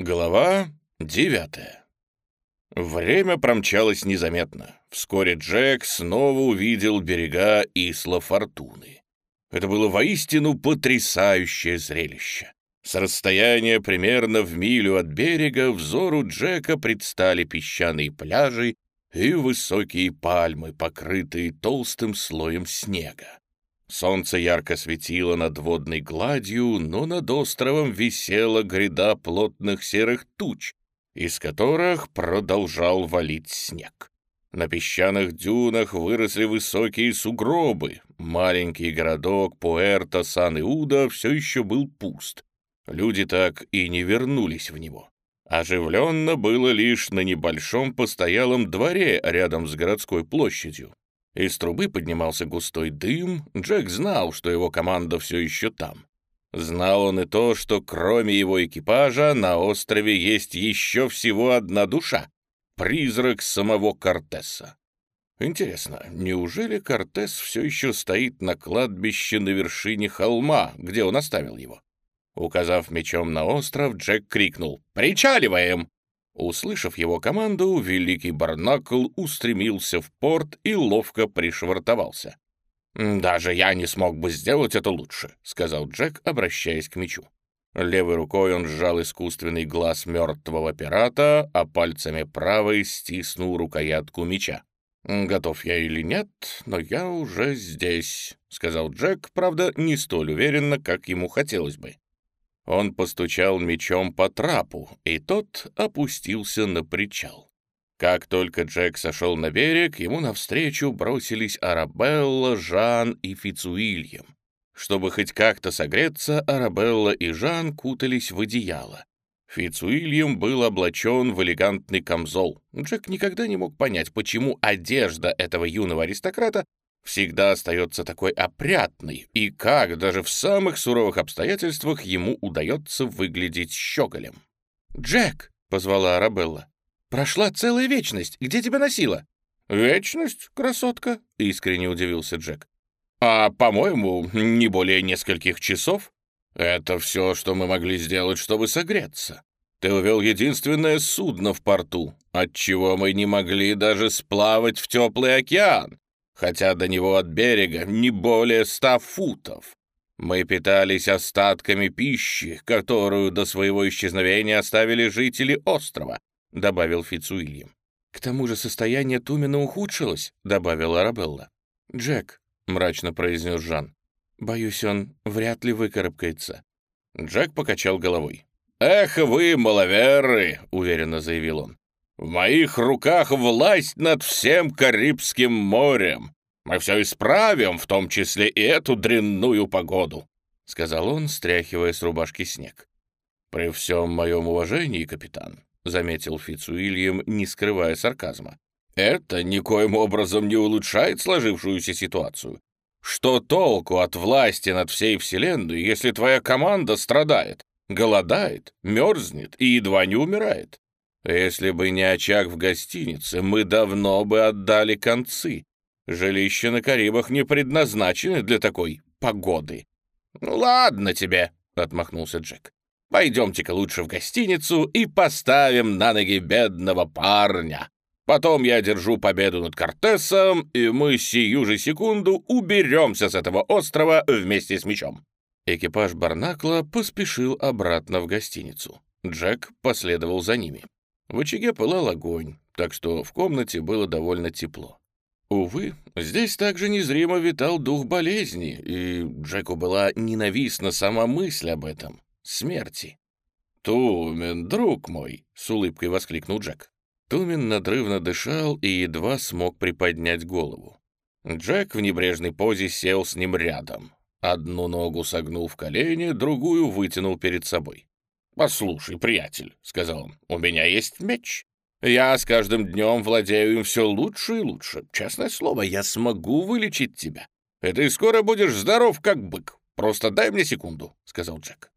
Глава девятая. Время промчалось незаметно. Вскоре Джек снова увидел берега Исла Фортуны. Это было воистину потрясающее зрелище. С расстояния примерно в милю от берега взору Джека предстали песчаные пляжи и высокие пальмы, покрытые толстым слоем снега. Солнце ярко светило над водной гладью, но над островом висела гряда плотных серых туч, из которых продолжал валить снег. На песчаных дюнах выросли высокие сугробы. Маленький городок Пуэрто-Сан-Иуда все еще был пуст. Люди так и не вернулись в него. Оживленно было лишь на небольшом постоялом дворе рядом с городской площадью. Из трубы поднимался густой дым. Джек знал, что его команда все еще там. Знал он и то, что кроме его экипажа на острове есть еще всего одна душа — призрак самого Кортеса. Интересно, неужели Кортес все еще стоит на кладбище на вершине холма, где он оставил его? Указав мечом на остров, Джек крикнул «Причаливаем!» Услышав его команду, великий Барнакл устремился в порт и ловко пришвартовался. «Даже я не смог бы сделать это лучше», — сказал Джек, обращаясь к мечу. Левой рукой он сжал искусственный глаз мертвого пирата, а пальцами правой стиснул рукоятку меча. «Готов я или нет, но я уже здесь», — сказал Джек, правда, не столь уверенно, как ему хотелось бы. Он постучал мечом по трапу, и тот опустился на причал. Как только Джек сошел на берег, ему навстречу бросились Арабелла, Жан и Фицуильям. Чтобы хоть как-то согреться, Арабелла и Жан кутались в одеяло. Фицуильям был облачен в элегантный камзол. Джек никогда не мог понять, почему одежда этого юного аристократа всегда остается такой опрятный, и как даже в самых суровых обстоятельствах ему удается выглядеть щеголем. «Джек!» — позвала Арабелла. «Прошла целая вечность. Где тебя носила?» «Вечность, красотка?» — искренне удивился Джек. «А, по-моему, не более нескольких часов. Это все, что мы могли сделать, чтобы согреться. Ты увел единственное судно в порту, отчего мы не могли даже сплавать в теплый океан хотя до него от берега не более ста футов. Мы питались остатками пищи, которую до своего исчезновения оставили жители острова», — добавил Фицуильям. «К тому же состояние Тумина ухудшилось», — добавила Арабелла. «Джек», — мрачно произнес Жан, — «боюсь, он вряд ли выкарабкается». Джек покачал головой. «Эх вы, маловеры!» — уверенно заявил он. В моих руках власть над всем Карибским морем. Мы все исправим, в том числе и эту дрянную погоду», — сказал он, стряхивая с рубашки снег. «При всем моем уважении, капитан», — заметил Фицуильям, не скрывая сарказма, «это никоим образом не улучшает сложившуюся ситуацию. Что толку от власти над всей Вселенной, если твоя команда страдает, голодает, мерзнет и едва не умирает? Если бы не очаг в гостинице, мы давно бы отдали концы. Жилища на Карибах не предназначены для такой погоды. «Ну ладно тебе», — отмахнулся Джек. «Пойдемте-ка лучше в гостиницу и поставим на ноги бедного парня. Потом я держу победу над Кортесом, и мы сию же секунду уберемся с этого острова вместе с мечом». Экипаж Барнакла поспешил обратно в гостиницу. Джек последовал за ними. В очаге пылал огонь, так что в комнате было довольно тепло. Увы, здесь также незримо витал дух болезни, и Джеку была ненавистна сама мысль об этом — смерти. «Тумен, друг мой!» — с улыбкой воскликнул Джек. Тумен надрывно дышал и едва смог приподнять голову. Джек в небрежной позе сел с ним рядом. Одну ногу согнул в колени, другую вытянул перед собой. «Послушай, приятель», — сказал он, — «у меня есть меч. Я с каждым днем владею им все лучше и лучше. Честное слово, я смогу вылечить тебя. И ты скоро будешь здоров, как бык. Просто дай мне секунду», — сказал Джек.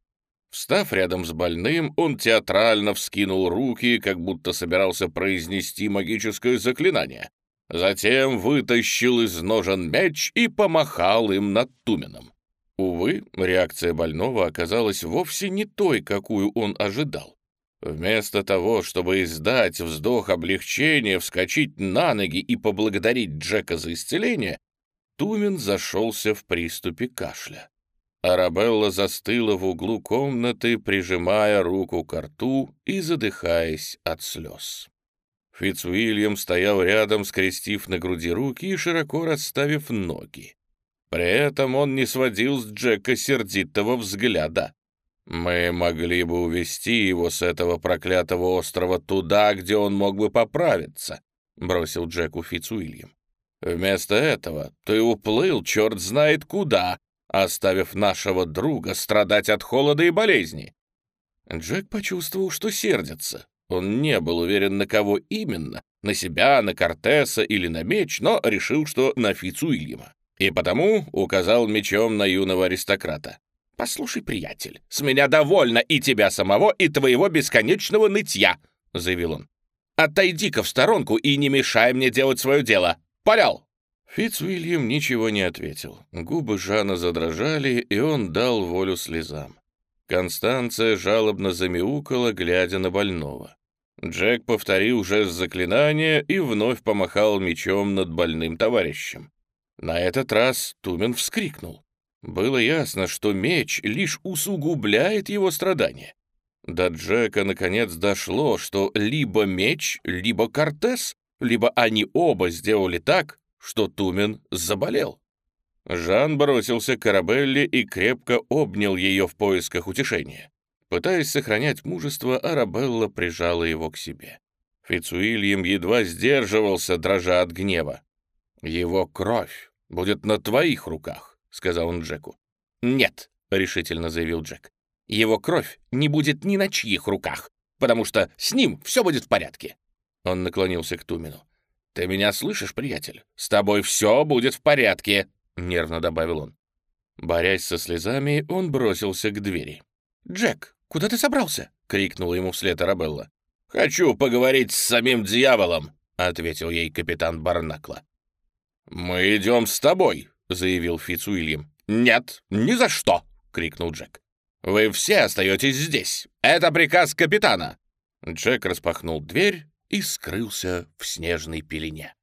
Встав рядом с больным, он театрально вскинул руки, как будто собирался произнести магическое заклинание. Затем вытащил из ножен меч и помахал им над Туменом. Увы, реакция больного оказалась вовсе не той, какую он ожидал. Вместо того, чтобы издать вздох облегчения, вскочить на ноги и поблагодарить Джека за исцеление, Тумен зашелся в приступе кашля. Арабелла застыла в углу комнаты, прижимая руку к рту и задыхаясь от слез. Фицуильям стоял рядом, скрестив на груди руки и широко расставив ноги. При этом он не сводил с Джека сердитого взгляда. «Мы могли бы увести его с этого проклятого острова туда, где он мог бы поправиться», — бросил Джеку Фицуильям. «Вместо этого ты уплыл черт знает куда, оставив нашего друга страдать от холода и болезни». Джек почувствовал, что сердится. Он не был уверен, на кого именно, на себя, на Кортеса или на меч, но решил, что на Фицуильяма. И потому указал мечом на юного аристократа. «Послушай, приятель, с меня довольно и тебя самого, и твоего бесконечного нытья», — заявил он. «Отойди-ка в сторонку и не мешай мне делать свое дело. Полял!» Фицвильям ничего не ответил. Губы Жана задрожали, и он дал волю слезам. Констанция жалобно замяукала, глядя на больного. Джек повторил жест заклинания и вновь помахал мечом над больным товарищем. На этот раз Тумен вскрикнул. Было ясно, что меч лишь усугубляет его страдания. До Джека наконец дошло, что либо меч, либо Кортес, либо они оба сделали так, что Тумен заболел. Жан бросился к Арабелле и крепко обнял ее в поисках утешения. Пытаясь сохранять мужество, Арабелла прижала его к себе. Фицуильям едва сдерживался, дрожа от гнева. «Его кровь будет на твоих руках. — сказал он Джеку. «Нет», — решительно заявил Джек. «Его кровь не будет ни на чьих руках, потому что с ним все будет в порядке». Он наклонился к Тумину. «Ты меня слышишь, приятель? С тобой все будет в порядке», — нервно добавил он. Борясь со слезами, он бросился к двери. «Джек, куда ты собрался?» — крикнула ему вслед Арабелла. «Хочу поговорить с самим дьяволом», — ответил ей капитан Барнакла. «Мы идем с тобой», заявил Фицуильям. «Нет, ни за что!» — крикнул Джек. «Вы все остаетесь здесь. Это приказ капитана!» Джек распахнул дверь и скрылся в снежной пелене.